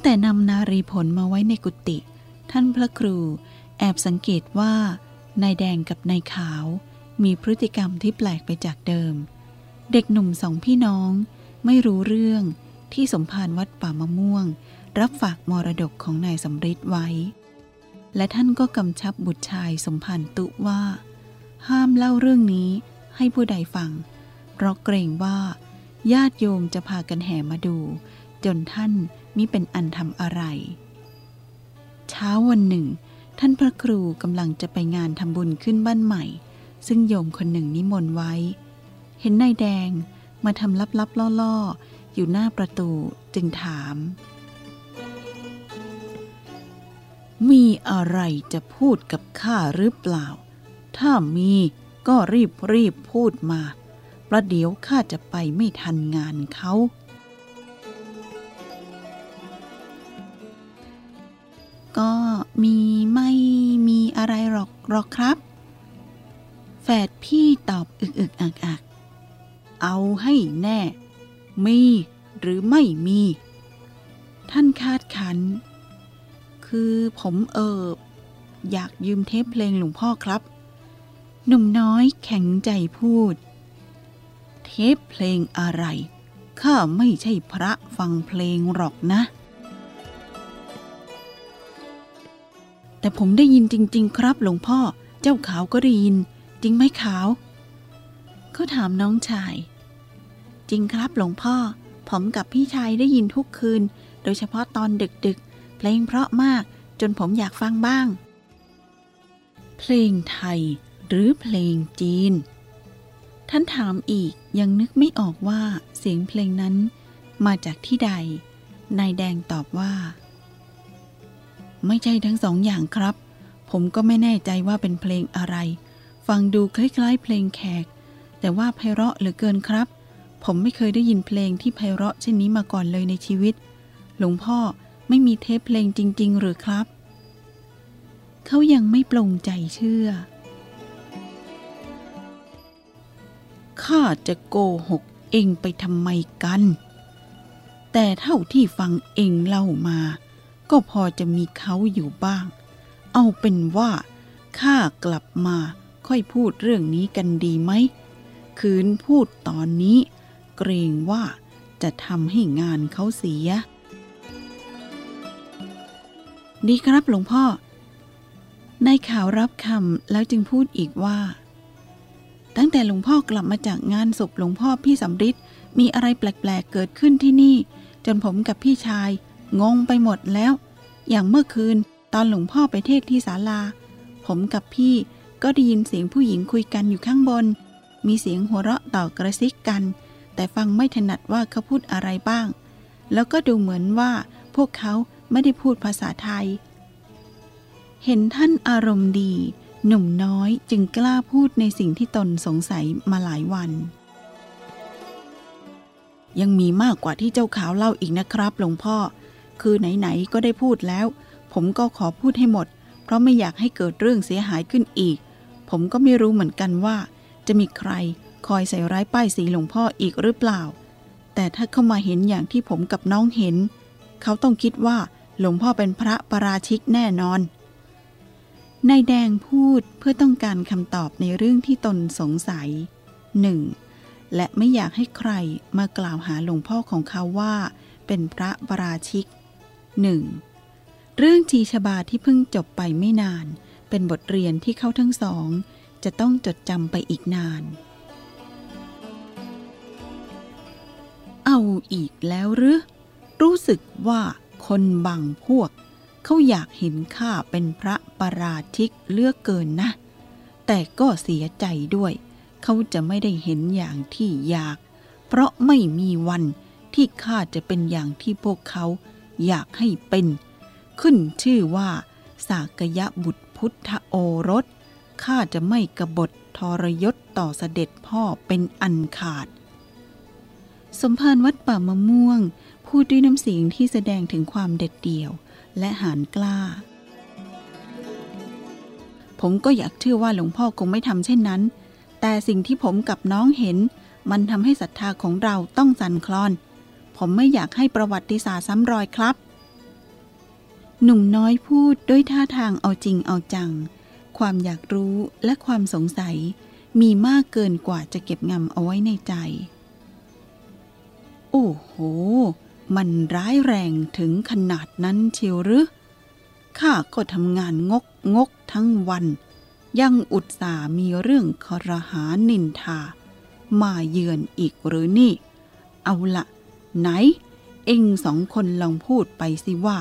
งแต่นำนารีผลมาไว้ในกุฏิท่านพระครูแอบสังเกตว่านายแดงกับนายขาว มีพฤติกรรมที่แปลกไปจากเดิม เด็กหนุ่มสองพี่น้องไม่รู้เรื่องที่สมภารวัดป่ามะม่วง รับฝากมรดกของนายสำริดไว้ และท่านก็กำชับบุตรชายสมภารตุว่า ห้ามเล่าเรื่องนี้ให้ผู้ใดฟัง เพราะเกรงว่า ญาติโยมจะพากันแห่มาดู จนท่านมิเป็นอันทำอะไร เช้าวันหนึ่ง ท่านพระครูกำลังจะไปงานทำบุญขึ้นบ้านใหม่ ซึ่งโยมคนหนึ่งนิมนต์ไว้ เห็นนายแดงมาทำลับๆล่อๆ อยู่หน้าประตูจึงถาม มีอะไรจะพูดกับข้าหรือเปล่า ถ้ามีก็รีบรีบพูดมา ประเดี๋ยวข้าจะไปไม่ทันงานเขา หรอกครับ แฝดพี่ตอบอึกอึกอักอักเอาให้แน่ มีหรือไม่มี ท่านคาดคัน คือผมเอออยากยืมเทปเพลงหลวงพ่อครับ หนุ่มน้อยแข็งใจพูด เทปเพลงอะไร ข้าไม่ใช่พระฟังเพลงหรอกนะ แต่ผมได้ยินจริง ๆ ครับ หลวงพ่อ เจ้าขาวก็ได้ยิน จริงไหมขาว เขาถามน้องชาย จริงครับหลวงพ่อ ผมกับพี่ชายได้ยินทุกคืน โดยเฉพาะตอนดึกๆ เพลงเพราะมากจนผมอยากฟังบ้าง เพลงไทยหรือเพลงจีน ท่านถามอีกยังนึกไม่ออกว่าเสียงเพลงนั้นมาจากที่ใด นายแดงตอบว่า ไม่ใช่ทั้งสองอย่างครับ ผมก็ไม่แน่ใจว่าเป็นเพลงอะไร ฟังดูคล้ายๆ เพลงแขก แต่ว่าไพเราะเหลือเกินครับ ผมไม่เคยได้ยินเพลงที่ไพเราะเช่นนี้มาก่อนเลยในชีวิต หลวงพ่อไม่มีเทปเพลงจริง ๆ หรือครับ เขายังไม่ปลงใจเชื่อ ข้าจะโกหกเองไปทำไมกัน แต่เท่าที่ฟังเองเล่ามา ก็พอจะมีเขาอยู่บ้าง เอาเป็นว่าข้ากลับมาค่อยพูดเรื่องนี้กันดีไหม คืนพูดตอนนี้ เกรงว่าจะทำให้งานเขาเสีย ดีครับหลวงพ่อ นายข่าวรับคำแล้วจึงพูดอีกว่า ตั้งแต่หลวงพ่อกลับมาจากงานศพหลวงพ่อพี่สำริดมีอะไรแปลกๆเกิดขึ้นที่นี่ จนผมกับพี่ชาย งงไปหมดแล้ว อย่างเมื่อคืนตอนหลวงพ่อไปเทศที่ศาลา ผมกับพี่ก็ได้ยินเสียงผู้หญิงคุยกันอยู่ข้างบน มีเสียงหัวเราะต่อกระซิกกัน แต่ฟังไม่ถนัดว่าเขาพูดอะไรบ้าง แล้วก็ดูเหมือนว่าพวกเขาไม่ได้พูดภาษาไทย เห็นท่านอารมณ์ดี หนุ่มน้อยจึงกล้าพูดในสิ่งที่ตนสงสัยมาหลายวัน ยังมีมากกว่าที่เจ้าขาวเล่าอีกนะครับหลวงพ่อ คือไหนๆก็ได้พูดแล้ว ผมก็ขอพูดให้หมด เพราะไม่อยากให้เกิดเรื่องเสียหายขึ้นอีก ผมก็ไม่รู้เหมือนกันว่า จะมีใครคอยใส่ร้ายป้ายสีหลวงพ่ออีกหรือเปล่า แต่ถ้าเข้ามาเห็นอย่างที่ผมกับน้องเห็น เขาต้องคิดว่าหลวงพ่อเป็นพระประราชิกแน่นอนนายแดงพูดเพื่อต้องการคำตอบในเรื่องที่ตนสงสัยหนึ่งและไม่อยากให้ใครมากล่าวหาหลวงพ่อของเขาว่า เป็นพระประราชิก หนึ่งเรื่องจีชบาที่เพิ่งจบไปไม่นาน เป็นบทเรียนที่เขาทั้งสอง จะต้องจดจำไปอีกนาน เอาอีกแล้วหรือ รู้สึกว่าคนบางพวก เขาอยากเห็นข้าเป็นพระประราชิกเลือกเกินนะ แต่ก็เสียใจด้วย เขาจะไม่ได้เห็นอย่างที่อยาก เพราะไม่มีวันที่ข้าจะเป็นอย่างที่พวกเขา อยากให้เป็น ขึ้นชื่อว่า สากยะบุตรพุทธโอรส ข้าจะไม่กบฏทรยศต่อเสด็จพ่อเป็นอันขาด สมภารวัดป่ามะม่วง พูดด้วยน้ำเสียงที่แสดงถึงความเด็ดเดี่ยว และหานกล้า ผมก็อยากเชื่อว่าหลวงพ่อคงไม่ทำเช่นนั้น แต่สิ่งที่ผมกับน้องเห็น มันทำให้ศรัทธาของเราต้องสั่นคลอน ผมไม่อยากให้ประวัติศาสตร์ซ้ำรอยครับ หนุ่มน้อยพูดด้วยท่าทางเอาจริงเอาจัง ความอยากรู้และความสงสัย มีมากเกินกว่าจะเก็บงำเอาไว้ในใจ โอ้โห มันร้ายแรงถึงขนาดนั้นเชียวหรือข้าก็ทำงานงกงกทั้งวัน ยังอุตส่ามีเรื่องคอรหานินทา มาเยือนอีกหรือนี่ เอาละ ไหน เอ็งสองคนลองพูดไปสิว่า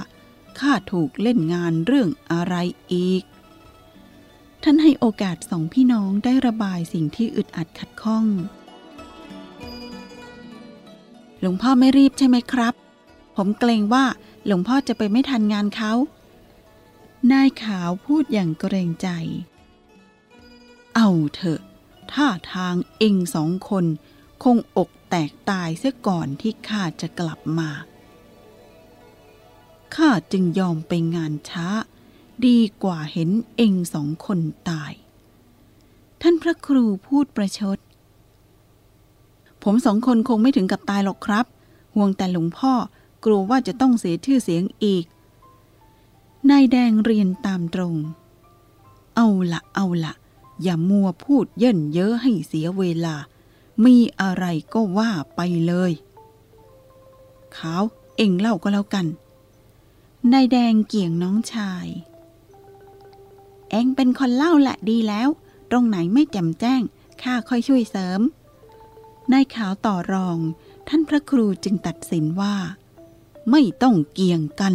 ข้าถูกเล่นงานเรื่องอะไรอีก ท่านให้โอกาสสองพี่น้องได้ระบายสิ่งที่อึดอัดขัดข้อง หลวงพ่อไม่รีบใช่ไหมครับ ผมเกรงว่าหลวงพ่อจะไปไม่ทันงานเขา นายขาวพูดอย่างเกรงใจ เอาเถอะท่าทางเองสองคน คงอก แตกตายเสียก่อนที่ข้าจะกลับมา ข้าจึงยอมไปงานช้า ดีกว่าเห็นเองสองคนตาย ท่านพระครูพูดประชด ผมสองคนคงไม่ถึงกับตายหรอกครับ ห่วงแต่หลวงพ่อกลัวว่าจะต้องเสียชื่อเสียงอีก นายแดงเรียนตามตรง เอาละเอาละอย่ามัวพูดเยินเย้อให้เสียเวลา มีอะไรก็ว่าไปเลยขาวเอ็งเล่าก็แล้วกัน นายแดงเกี่ยงน้องชาย เอ็งเป็นคนเล่าแหละดีแล้ว ตรงไหนไม่แจ่มแจ้ง ข้าค่อยช่วยเสริม นายขาวต่อรอง ท่านพระครูจึงตัดสินว่า ไม่ต้องเกี่ยงกัน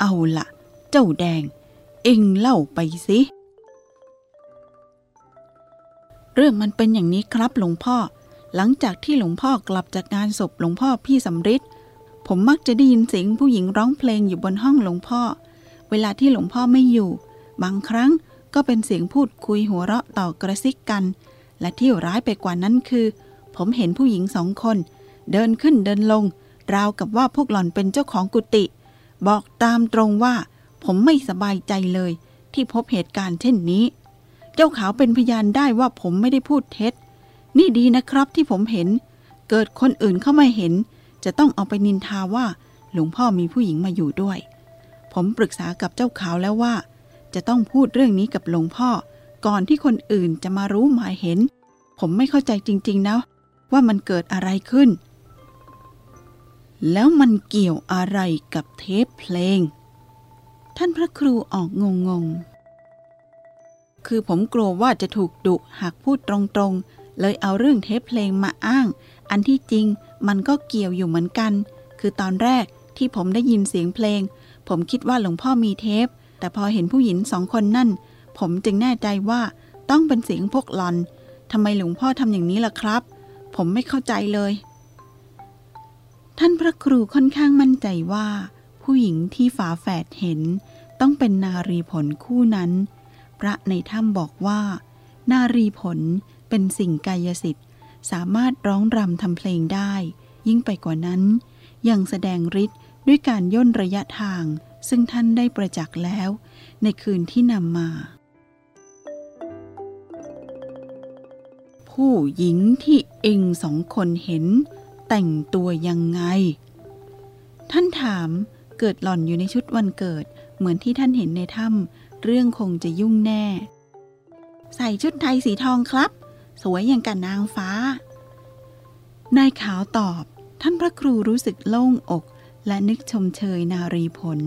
เอาละเจ้าแดง เอ็งเล่าไปสิ เรื่องมันเป็นอย่างนี้ครับหลวงพ่อ หลังจากที่หลวงพ่อกลับจากงานศพหลวงพ่อพี่สำริดผมมักจะได้ยินเสียงผู้หญิงร้องเพลงอยู่บนห้องหลวงพ่อ เวลาที่หลวงพ่อไม่อยู่ บางครั้งก็เป็นเสียงพูดคุยหัวเราะต่อกระซิกกัน และที่ร้ายไปกว่านั้นคือ ผมเห็นผู้หญิงสองคน เดินขึ้นเดินลง ราวกับว่าพวกหล่อนเป็นเจ้าของกุฏิบอกตามตรงว่า ผมไม่สบายใจเลย ที่พบเหตุการณ์เช่นนี้ เจ้าขาวเป็นพยานได้ว่าผมไม่ได้พูดเท็จ นี่ดีนะครับที่ผมเห็น เกิดคนอื่นเข้ามาเห็น จะต้องเอาไปนินทาว่า หลวงพ่อมีผู้หญิงมาอยู่ด้วย ผมปรึกษากับเจ้าขาวแล้วว่า จะต้องพูดเรื่องนี้กับหลวงพ่อ ก่อนที่คนอื่นจะมารู้มาเห็น ผมไม่เข้าใจจริงๆนะว่ามันเกิดอะไรขึ้น แล้วมันเกี่ยวอะไรกับเทปเพลง ท่านพระครูออกงงงๆคือผมกลัวว่าจะถูกดุหากพูดตรงๆ เลยเอาเรื่องเทปเพลงมาอ้าง อันที่จริงมันก็เกี่ยวอยู่เหมือนกัน คือตอนแรกที่ผมได้ยินเสียงเพลง ผมคิดว่าหลวงพ่อมีเทป แต่พอเห็นผู้หญิงสองคนนั่น ผมจึงแน่ใจว่าต้องเป็นเสียงพวกหลอนทำไมหลวงพ่อทำอย่างนี้ล่ะครับ ผมไม่เข้าใจเลย ท่านพระครูค่อนข้างมั่นใจว่า ผู้หญิงที่ฝาแฝดเห็น ต้องเป็นนารีผลคู่นั้น พระในถ้ำบอกว่า นารีผล เป็นสิ่งกายสิทธิ์สามารถร้องรำทำเพลงได้ ยิ่งไปกว่านั้น ยังแสดงฤทธิ์ด้วยการย่นระยะทาง ซึ่งท่านได้ประจักษ์แล้ว ในคืนที่นำมา ผู้หญิงที่เองสองคนเห็น แต่งตัวยังไง ท่านถามเกิดหล่อนอยู่ในชุดวันเกิด เหมือนที่ท่านเห็นในถ้ำเรื่องคงจะยุ่งแน่ ใส่ชุดไทยสีทองครับ สวยอย่างกับนางฟ้า นายขาวตอบ ท่านพระครูรู้สึกโล่งอก และนึกชมเชยนารีผล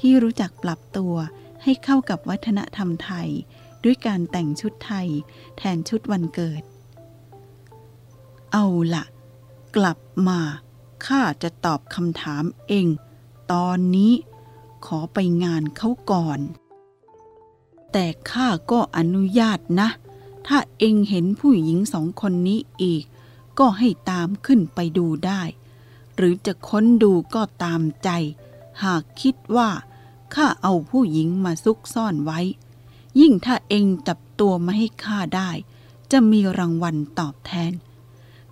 ที่รู้จักปรับตัวให้เข้ากับวัฒนธรรมไทย ด้วยการแต่งชุดไทย แทนชุดวันเกิด เอาละกลับมาข้าจะตอบคำถามเอง ตอนนี้ขอไปงานเขาก่อน แต่ข้าก็อนุญาตนะ ถ้าเองเห็นผู้หญิงสองคนนี้อีก ก็ให้ตามขึ้นไปดูได้ หรือจะค้นดูก็ตามใจ หากคิดว่าข้าเอาผู้หญิงมาซุกซ่อนไว้ ยิ่งถ้าเองจับตัวมาให้ข้าได้ จะมีรางวัลตอบแทน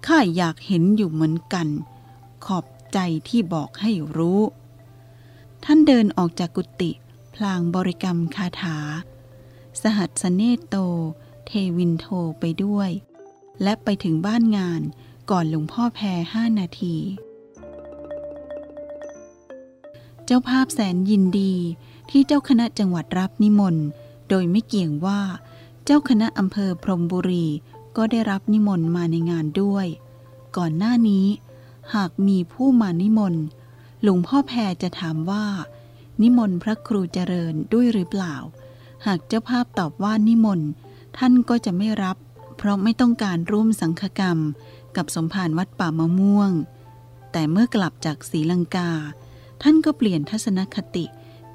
ข้าอยากเห็นอยู่เหมือนกัน ขอบใจที่บอกให้รู้ ท่านเดินออกจากกุฏิพลางบริกรรมคาถา สหัสสเนตโต เทวินโทไปด้วย และไปถึงบ้านงานก่อนหลวงพ่อแพรห้านาที เจ้าภาพแสนยินดีที่เจ้าคณะจังหวัดรับนิมนต์ โดยไม่เกี่ยงว่า เจ้าคณะอำเภอพรมบุรีก็ได้รับนิมนต์มาในงานด้วย ก่อนหน้านี้ หากมีผู้มานิมนต์ หลวงพ่อแพรจะถามว่า นิมนต์พระครูเจริญด้วยหรือเปล่า หากเจ้าภาพตอบว่านิมนต์ ท่านก็จะไม่รับ เพราะไม่ต้องการร่วมสังฆกรรม กับสมภารวัดป่ามะม่วง แต่เมื่อกลับจากศรีลังกา ท่านก็เปลี่ยนทัศนคติ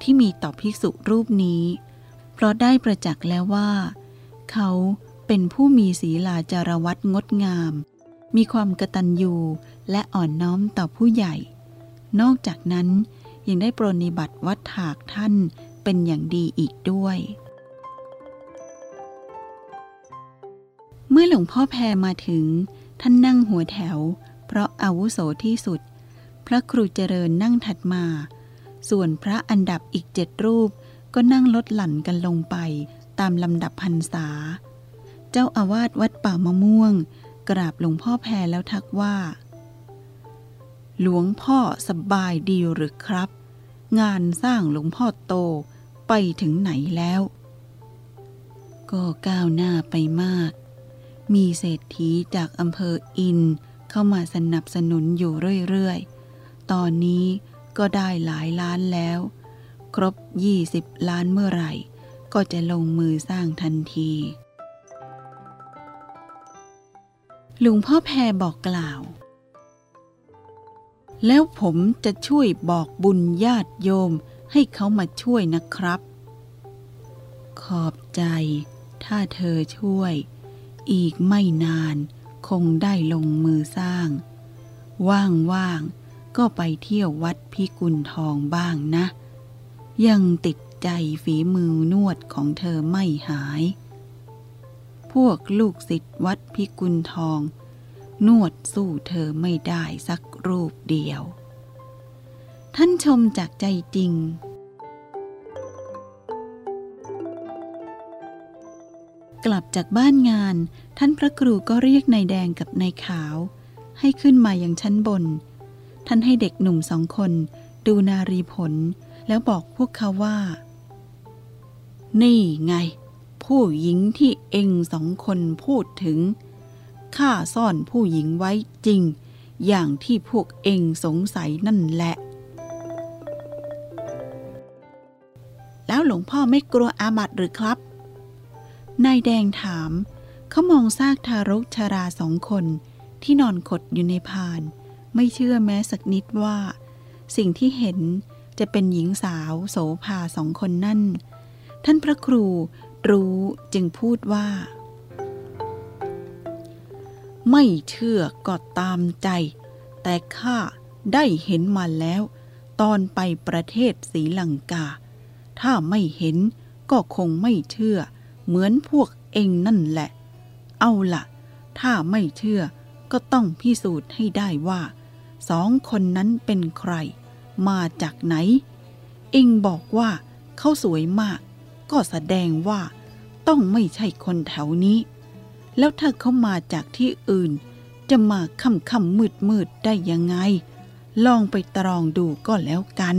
ที่มีต่อภิกษุรูปนี้ เพราะได้ประจักษ์แล้วว่า เขาเป็นผู้มีศีลาจารวัตงดงาม มีความกตัญญูและอ่อนน้อมต่อผู้ใหญ่ นอกจากนั้นยังได้ปรนิบัติวัดถากท่านเป็นอย่างดีอีกด้วย เมื่อหลวงพ่อแพรมาถึง ท่านนั่งหัวแถว เพราะอาวุโสที่สุด พระครูเจริญนั่งถัดมา ส่วนพระอันดับอีกเจ็ดรูป ก็นั่งลดหลั่นกันลงไป ตามลำดับพรรษา เจ้าอาวาสวัดป่ามะม่วง กราบหลวงพ่อแพรแล้วทักว่า หลวงพ่อสบายดีหรือครับ งานสร้างหลวงพ่อโตไปถึงไหนแล้ว ก็ก้าวหน้าไปมาก มีเศรษฐีจากอำเภออินเข้ามาสนับสนุนอยู่เรื่อยๆ ตอนนี้ก็ได้หลายล้านแล้ว ครบ 20 ล้านเมื่อไหร่ ก็จะลงมือสร้างทันทีหลวงพ่อแพรบอกกล่าว แล้วผมจะช่วยบอกบุญญาติโยมให้เขามาช่วยนะครับ ขอบใจ ถ้าเธอช่วย อีกไม่นานคงได้ลงมือสร้าง ว่างๆ ก็ไปเที่ยววัดพิกุลทองบ้างนะ ยังติดใจฝีมือนวดของเธอไม่หาย พวกลูกศิษย์วัดพิกุลทอง นวดสู้เธอไม่ได้สักรูปเดียว ท่านชมจากใจจริง กลับจากบ้านงาน ท่านพระครูก็เรียกนายแดงกับนายขาว ให้ขึ้นมาอยังชั้นบน ท่านให้เด็กหนุ่มสองคน ดูนารีผล แล้วบอกพวกเขาว่า นี่ไง ผู้หญิงที่เองสองคนพูดถึงข้าซ่อนผู้หญิงไว้จริง อย่างที่พวกเองสงสัยนั่นแหละ แล้วหลวงพ่อไม่กลัวอาบัติหรือครับ นายแดงถาม เขามองซากทารกชาราสองคนที่นอนขดอยู่ในพาน ไม่เชื่อแม้สักนิดว่า สิ่งที่เห็นจะเป็นหญิงสาวโสภาสองคนนั่น ท่านพระครูรู้จึงพูดว่า ไม่เชื่อก็ตามใจ แต่ข้าได้เห็นมาแล้ว ตอนไปประเทศศรีลังกา ถ้าไม่เห็นก็คงไม่เชื่อ เหมือนพวกเองนั่นแหละ เอาละถ้าไม่เชื่อก็ต้องพิสูจน์ให้ได้ว่าสองคนนั้นเป็นใคร มาจากไหน เองบอกว่าเขาสวยมาก ก็แสดงว่า ต้องไม่ใช่คนแถวนี้ แล้วถ้าเขามาจากที่อื่น จะมาค่ำค่ำมืดมืดได้ยังไง ลองไปตรองดูก็แล้วกัน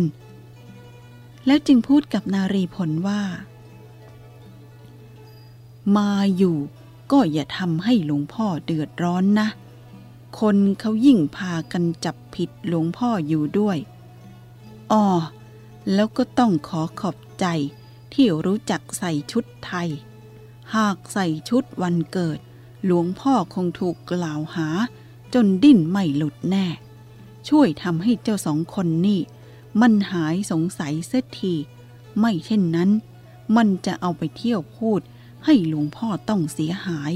แล้วจึงพูดกับนารีผลว่า มาอยู่ก็อย่าทำให้หลวงพ่อเดือดร้อนนะ คนเขายิ่งพากันจับผิดหลวงพ่ออยู่ด้วยอ๋อแล้วก็ต้องขอขอบใจที่รู้จักใส่ชุดไทย หากใส่ชุดวันเกิด หลวงพ่อคงถูกกล่าวหา จนดิ้นไม่หลุดแน่ ช่วยทำให้เจ้าสองคนนี่ มันหายสงสัยเสียที ไม่เช่นนั้น มันจะเอาไปเที่ยวพูด ให้หลวงพ่อต้องเสียหาย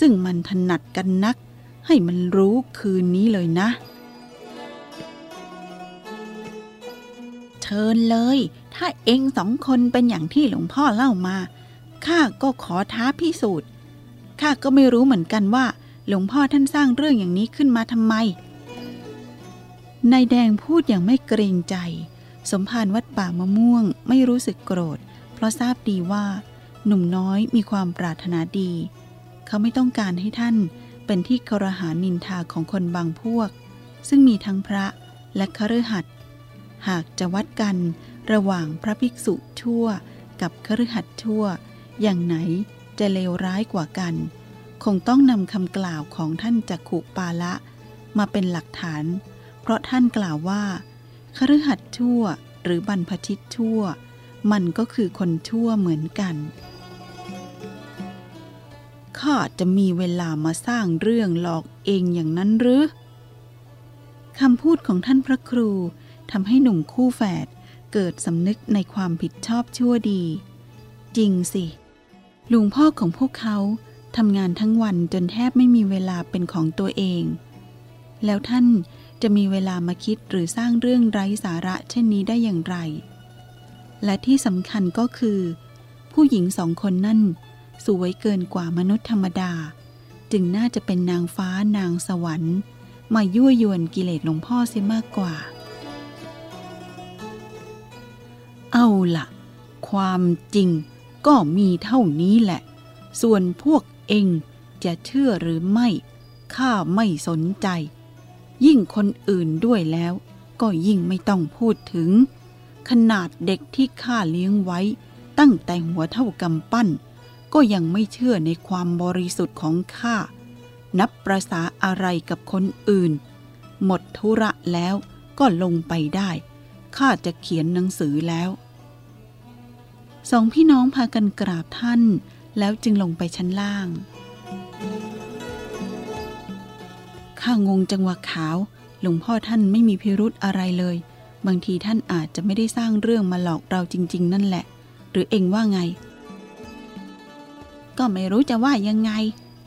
ซึ่งมันถนัดกันนัก ให้มันรู้คืนนี้เลยนะ เชิญเลย ถ้าเองสองคนเป็นอย่างที่หลวงพ่อเล่ามาข้าก็ขอท้าพิสูจน์ข้าก็ไม่รู้เหมือนกันว่า หลวงพ่อท่านสร้างเรื่องอย่างนี้ขึ้นมาทำไมนายแดงพูดอย่างไม่เกรงใจ สมภารวัดป่ามะม่วงไม่รู้สึกโกรธ เพราะทราบดีว่า หนุ่มน้อยมีความปรารถนาดี เขาไม่ต้องการให้ท่านเป็นที่ครหานินทาของคนบางพวก ซึ่งมีทั้งพระและคฤหัสถ์หากจะวัดกันระหว่างพระภิกษุชั่วกับคฤหัสถ์ชั่ว อย่างไหนจะเลวร้ายกว่ากัน คงต้องนำคำกล่าวของท่านจักขุปาละ มาเป็นหลักฐาน เพราะท่านกล่าวว่าคฤหัสถ์ชั่วหรือบรรพชิตชั่ว มันก็คือคนชั่วเหมือนกัน ข้าจะมีเวลามาสร้างเรื่องหลอกเองอย่างนั้นหรือคำพูดของท่านพระครูทำให้หนุ่มคู่แฝดเกิดสำนึกในความผิดชอบชั่วดี จริงสิลุงพ่อของพวกเขาทำงานทั้งวันจนแทบไม่มีเวลาเป็นของตัวเอง แล้วท่านจะมีเวลามาคิดหรือสร้างเรื่องไร้สาระเช่นนี้ได้อย่างไร และที่สำคัญก็คือ ผู้หญิงสองคนนั่น สวยเกินกว่ามนุษย์ธรรมดา จึงน่าจะเป็นนางฟ้านางสวรรค์ มายั่วยวนกิเลสหลวงพ่อเสียมากกว่า เอาละความจริงก็มีเท่านี้แหละ ส่วนพวกเองจะเชื่อหรือไม่ ข้าไม่สนใจ ยิ่งคนอื่นด้วยแล้ว ก็ยิ่งไม่ต้องพูดถึง ขนาดเด็กที่ข้าเลี้ยงไว้ตั้งแต่หัวเท่ากำปั้น ก็ยังไม่เชื่อในความบริสุทธิ์ของข้า นับประษาอะไรกับคนอื่น หมดธุระแล้วก็ลงไปได้ ข้าจะเขียนหนังสือแล้ว สองพี่น้องพากันกราบท่าน แล้วจึงลงไปชั้นล่าง ข้างงจังหวะขาว หลวงพ่อท่านไม่มีพิรุธอะไรเลย บางทีท่านอาจจะไม่ได้สร้างเรื่องมาหลอกเราจริง ๆ นั่นแหละ หรือเองว่าไง ก็ไม่รู้จะว่ายังไง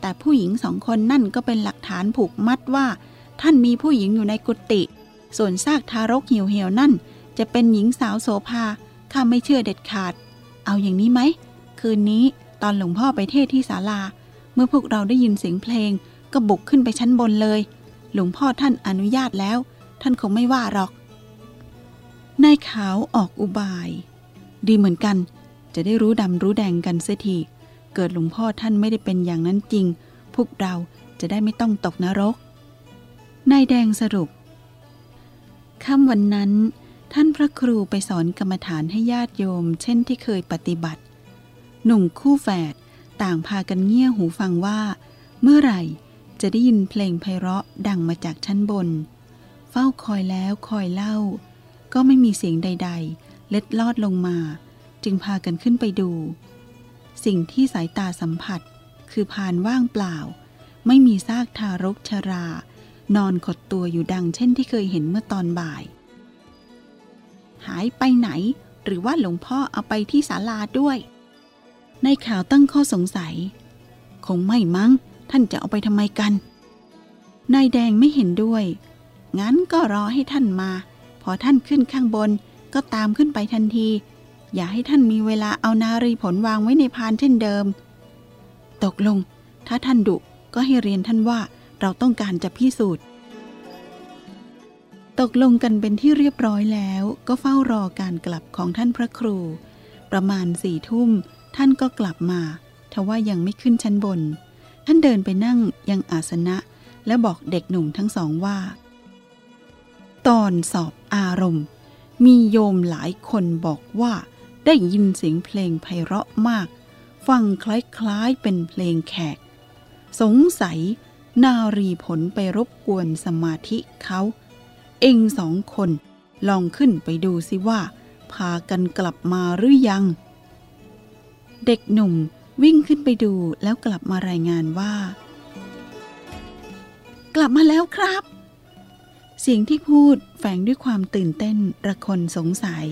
แต่ผู้หญิงสองคนนั่นก็เป็นหลักฐานผูกมัดว่า ท่านมีผู้หญิงอยู่ในกุฏิส่วนซากทารกเหี่ยวเหี่ยวนั่น จะเป็นหญิงสาวโสภาข้าไม่เชื่อเด็ดขาด เอาอย่างนี้ไหม คืนนี้ตอนหลวงพ่อไปเทศที่ศาลา เมื่อพวกเราได้ยินเสียงเพลง ก็บุกขึ้นไปชั้นบนเลย หลวงพ่อท่านอนุญาตแล้ว ท่านคงไม่ว่าหรอกนายขาวออกอุบาย ดีเหมือนกัน จะได้รู้ดำรู้แดงกันเสียที เกิดหลวงพ่อท่านไม่ได้เป็นอย่างนั้นจริง พวกเราจะได้ไม่ต้องตกนรก นายแดงสรุปค่ำวันนั้น ท่านพระครูไปสอนกรรมฐานให้ญาติโยม เช่นที่เคยปฏิบัติ หนุ่มคู่แฝดต่างพากันเงี่ยหูฟังว่า เมื่อไหร่จะได้ยินเพลงไพเราะดังมาจากชั้นบน เฝ้าคอยแล้วคอยเล่า ก็ไม่มีเสียงใด ๆ เล็ดลอดลงมา จึงพากันขึ้นไปดู สิ่งที่สายตาสัมผัส คือพานว่างเปล่า ไม่มีซากทารกชรา นอนขดตัวอยู่ดังเช่นที่เคยเห็นเมื่อตอนบ่าย หายไปไหน หรือว่าหลวงพ่อเอาไปที่ศาลาด้วย ในข่าวตั้งข้อสงสัย คงไม่มั้ง ท่านจะเอาไปทำไมกัน นายแดงไม่เห็นด้วย งั้นก็รอให้ท่านมา พอท่านขึ้นข้างบนก็ตามขึ้นไปทันที อย่าให้ท่านมีเวลาเอานารีผลวางไว้ในพานเช่นเดิม ตกลง ถ้าท่านดุก็ให้เรียนท่านว่าเราต้องการจะพิสูจน์ ตกลงกันเป็นที่เรียบร้อยแล้วก็เฝ้ารอการกลับของท่านพระครู ประมาณสี่ทุ่ม ท่านก็กลับมาทว่ายังไม่ขึ้นชั้นบน ท่านเดินไปนั่งยังอาสนะ และบอกเด็กหนุ่มทั้งสองว่า ตอนสอบอารมณ์ มีโยมหลายคนบอกว่า ได้ยินเสียงเพลงไพเราะมาก ฟังคล้ายๆเป็นเพลงแขก สงสัย นารีผลไปรบกวนสมาธิเขา เองสองคนลองขึ้นไปดูสิว่า พากันกลับมาหรือยัง เด็กหนุ่มวิ่งขึ้นไปดูแล้วกลับมารายงานว่า กลับมาแล้วครับ เสียงที่พูดแฝงด้วยความตื่นเต้นระคนสงสัย